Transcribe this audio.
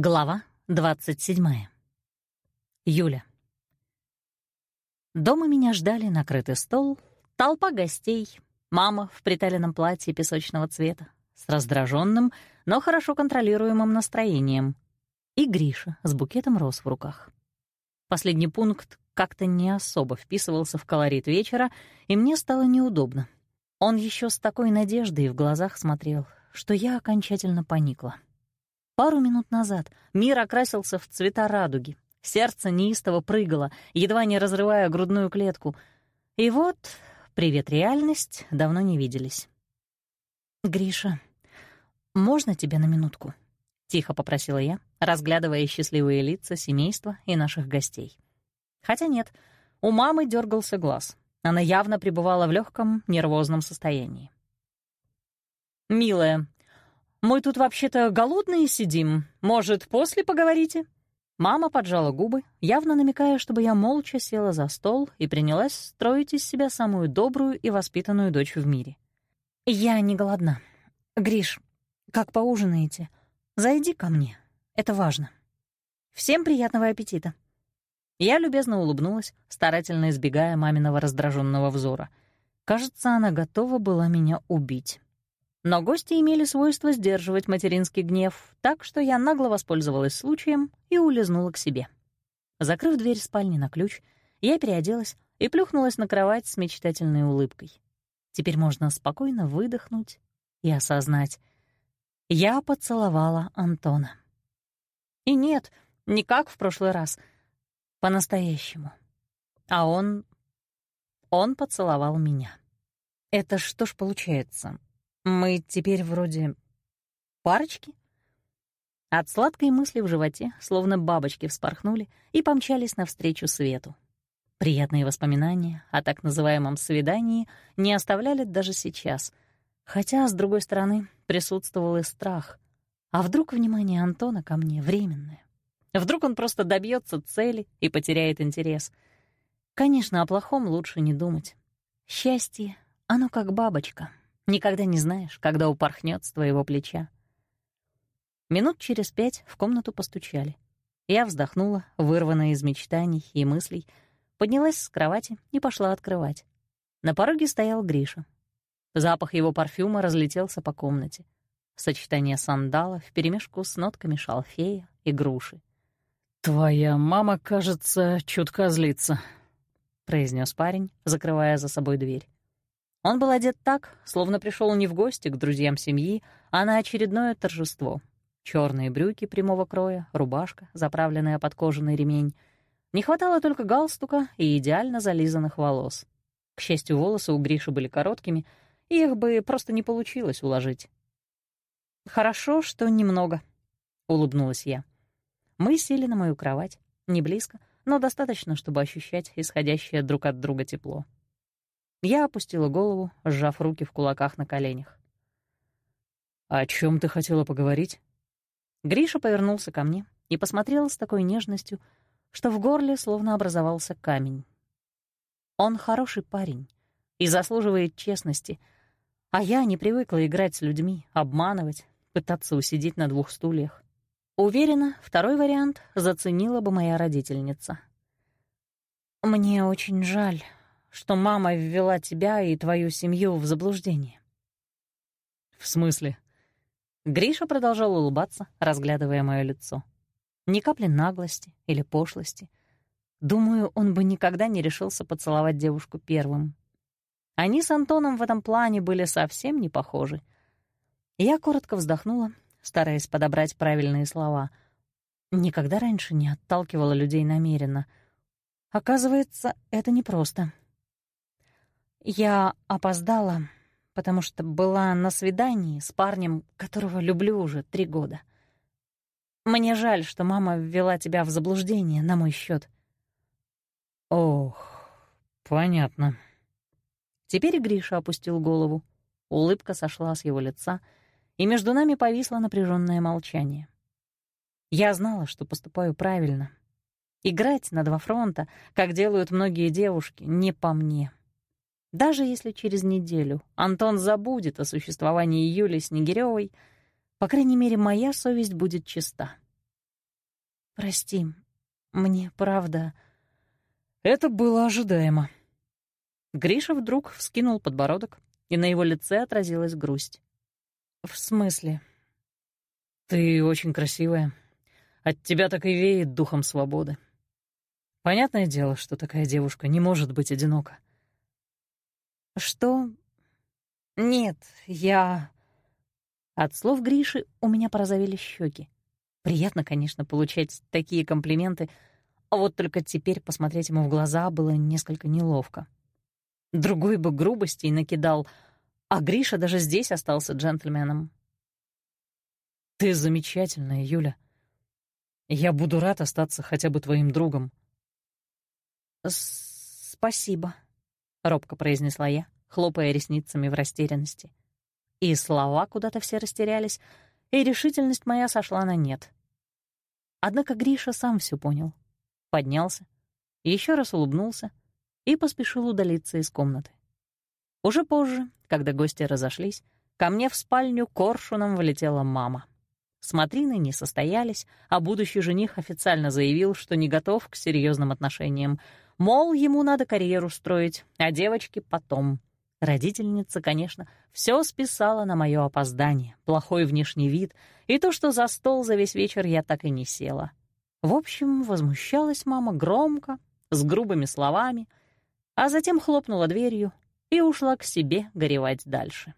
Глава 27. Юля. Дома меня ждали накрытый стол, толпа гостей, мама в приталенном платье песочного цвета, с раздраженным, но хорошо контролируемым настроением, и Гриша с букетом роз в руках. Последний пункт как-то не особо вписывался в колорит вечера, и мне стало неудобно. Он еще с такой надеждой в глазах смотрел, что я окончательно поникла. Пару минут назад мир окрасился в цвета радуги. Сердце неистово прыгало, едва не разрывая грудную клетку. И вот, привет, реальность, давно не виделись. «Гриша, можно тебя на минутку?» — тихо попросила я, разглядывая счастливые лица семейства и наших гостей. Хотя нет, у мамы дергался глаз. Она явно пребывала в легком нервозном состоянии. «Милая, мы тут вообще-то голодные сидим. Может, после поговорите?» Мама поджала губы, явно намекая, чтобы я молча села за стол и принялась строить из себя самую добрую и воспитанную дочь в мире. «Я не голодна. Гриш, как поужинаете, зайди ко мне. Это важно. Всем приятного аппетита». Я любезно улыбнулась, старательно избегая маминого раздраженного взора. Кажется, она готова была меня убить. Но гости имели свойство сдерживать материнский гнев, так что я нагло воспользовалась случаем и улизнула к себе. Закрыв дверь спальни на ключ, я переоделась и плюхнулась на кровать с мечтательной улыбкой. Теперь можно спокойно выдохнуть и осознать. Я поцеловала Антона. И нет, не как в прошлый раз, по-настоящему. А он... он поцеловал меня. Это что ж получается? Мы теперь вроде парочки? От сладкой мысли в животе, словно бабочки вспорхнули и помчались навстречу свету. Приятные воспоминания о так называемом свидании не оставляли даже сейчас, хотя, с другой стороны, присутствовал и страх. А вдруг внимание Антона ко мне временное? Вдруг он просто добьется цели и потеряет интерес? Конечно, о плохом лучше не думать. Счастье, оно как бабочка, Никогда не знаешь, когда упорхнет с твоего плеча. Минут через пять в комнату постучали. Я вздохнула, вырванная из мечтаний и мыслей, поднялась с кровати и пошла открывать. На пороге стоял Гриша. Запах его парфюма разлетелся по комнате. Сочетание сандала вперемешку с нотками шалфея и груши. «Твоя мама, кажется, чутка злится», — произнес парень, закрывая за собой дверь. Он был одет так, словно пришел не в гости к друзьям семьи, а на очередное торжество. Черные брюки прямого кроя, рубашка, заправленная под кожаный ремень. Не хватало только галстука и идеально зализанных волос. К счастью, волосы у Гриши были короткими, и их бы просто не получилось уложить. «Хорошо, что немного», — улыбнулась я. Мы сели на мою кровать, не близко, но достаточно, чтобы ощущать исходящее друг от друга тепло. Я опустила голову, сжав руки в кулаках на коленях. «О чем ты хотела поговорить?» Гриша повернулся ко мне и посмотрел с такой нежностью, что в горле словно образовался камень. Он хороший парень и заслуживает честности, а я не привыкла играть с людьми, обманывать, пытаться усидеть на двух стульях. Уверена, второй вариант заценила бы моя родительница. «Мне очень жаль», что мама ввела тебя и твою семью в заблуждение». «В смысле?» Гриша продолжал улыбаться, разглядывая мое лицо. Ни капли наглости или пошлости. Думаю, он бы никогда не решился поцеловать девушку первым. Они с Антоном в этом плане были совсем не похожи. Я коротко вздохнула, стараясь подобрать правильные слова. Никогда раньше не отталкивала людей намеренно. Оказывается, это непросто. Я опоздала, потому что была на свидании с парнем, которого люблю уже три года. Мне жаль, что мама ввела тебя в заблуждение на мой счет. Ох, понятно. Теперь Гриша опустил голову. Улыбка сошла с его лица, и между нами повисло напряженное молчание. Я знала, что поступаю правильно. Играть на два фронта, как делают многие девушки, не по мне. Даже если через неделю Антон забудет о существовании Юли Снегирёвой, по крайней мере, моя совесть будет чиста. «Прости, мне правда...» Это было ожидаемо. Гриша вдруг вскинул подбородок, и на его лице отразилась грусть. «В смысле?» «Ты очень красивая. От тебя так и веет духом свободы. Понятное дело, что такая девушка не может быть одинока». «Что?» «Нет, я...» От слов Гриши у меня порозовели щеки. Приятно, конечно, получать такие комплименты, а вот только теперь посмотреть ему в глаза было несколько неловко. Другой бы грубостей накидал, а Гриша даже здесь остался джентльменом. «Ты замечательная, Юля. Я буду рад остаться хотя бы твоим другом». «Спасибо», — робко произнесла я, хлопая ресницами в растерянности. И слова куда-то все растерялись, и решительность моя сошла на нет. Однако Гриша сам все понял. Поднялся, еще раз улыбнулся и поспешил удалиться из комнаты. Уже позже, когда гости разошлись, ко мне в спальню коршуном влетела мама. Смотрины не состоялись, а будущий жених официально заявил, что не готов к серьезным отношениям. Мол, ему надо карьеру строить, а девочки потом. Родительница, конечно, все списала на мое опоздание, плохой внешний вид и то, что за стол за весь вечер я так и не села. В общем, возмущалась мама громко, с грубыми словами, а затем хлопнула дверью и ушла к себе горевать дальше.